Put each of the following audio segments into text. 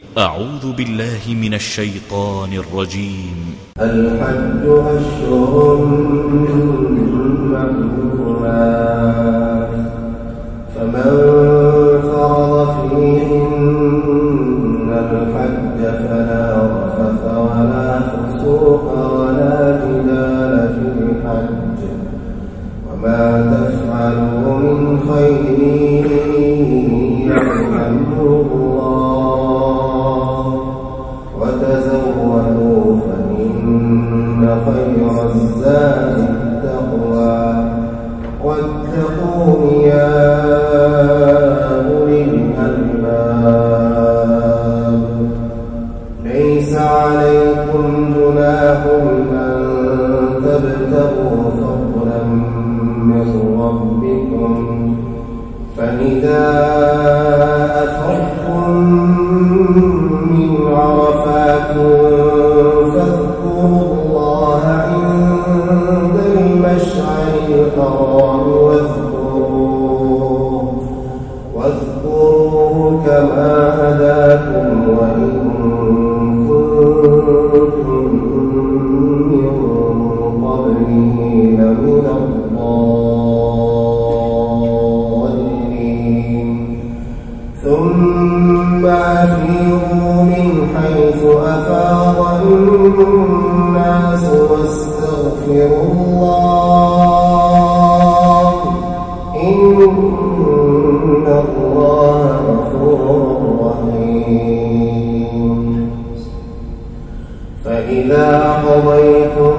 أعوذ بالله من الشيطان الرجيم. الحج أشهر معلومات فمن فرض فيهن الحج فلا رفث ولا فسوق ولا جدال في الحج. وما تفعلوا من خير فإن خير الزاد التقوى واتقون يا أولي الألباب ليس عليكم أن تبتغوا فضلا من ربكم فإذا أفضتم من عرفات كما هداكم وإن كنتم من قبله لمن الضالين. ثم أفيضوا من حيث أفاض الناس واستغفروا الله. إن الله فإذا قضيتم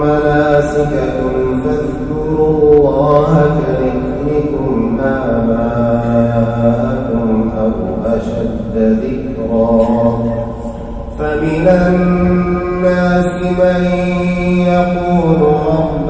مناسككم فاذكروا الله كذكركم آباءكم أو أشد ذكرا. فمن الناس من يقول ربنا